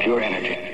Pure energy.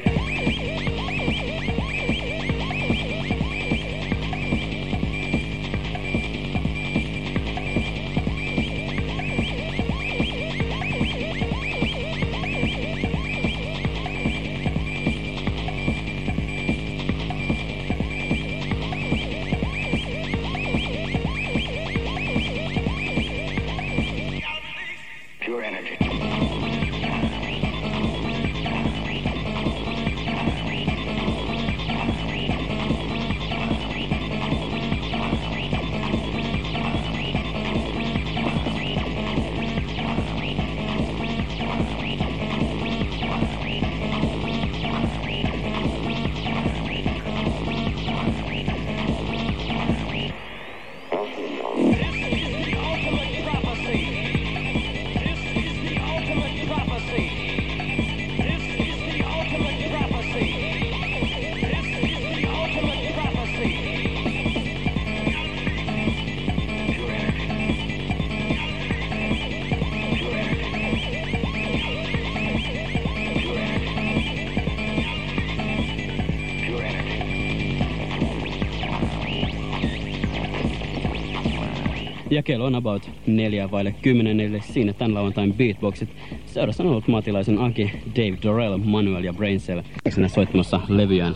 Kello on about neljä vaille kymmenen, eli siinä tämän lauantain beatboxit. Seurassa on ollut Matilaisen Aki, Dave Dorell, Manuel ja Braincell sinne soittamassa levyään.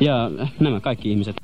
Ja nämä kaikki ihmiset.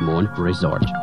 Mount Resort.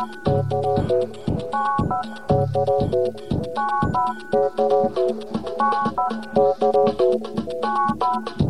Thank you.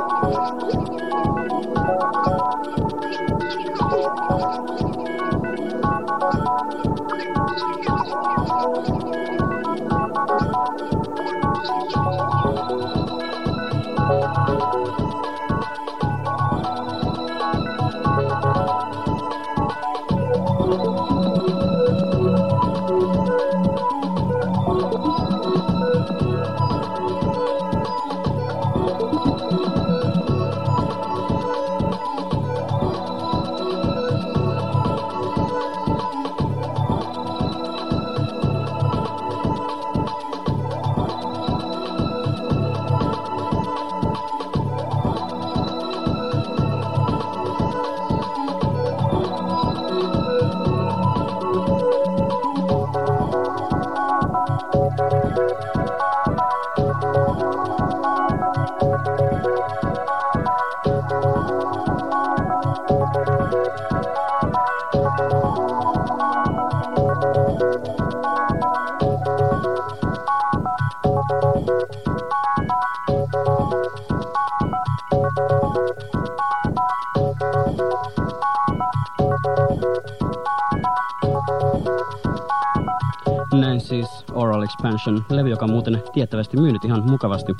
joka on muuten tiettävästi myynyt ihan mukavasti.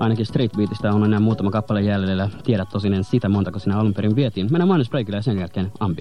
Ainakin Street Beatistä on enää muutama kappale jäljellä. Tiedät tosin sitä montako sinä alun perin vietiin. Mennään mainosbreakille ja sen jälkeen Ambi.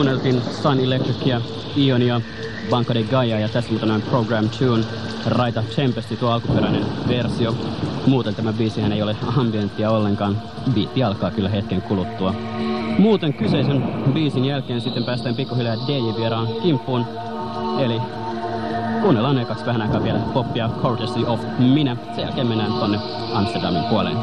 Kuunneltiin Sun Electricia, Ionia, Banco de Gaia ja tässä muuten on Program Tune, Raita Tempesti, tuo alkuperäinen versio. Muuten tämä biisihän ei ole ambienttia ollenkaan. Biitti alkaa kyllä hetken kuluttua. Muuten kyseisen biisin jälkeen sitten päästään pikkuhiljaa DJ-vieraan kimppuun. Eli kuunnellaan ekaksi vähän aikaa vielä poppia Courtesy of Minä. Sen jälkeen mennään tonne Amsterdamin puoleen.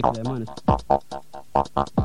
Perfecto, hermano.